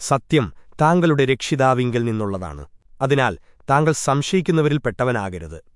സത്യം താങ്കളുടെ രക്ഷിതാവിങ്കിൽ നിന്നുള്ളതാണ്. അതിനാൽ താങ്കൾ സംശയിക്കുന്നവരിൽ പെട്ടവനാകരുത്.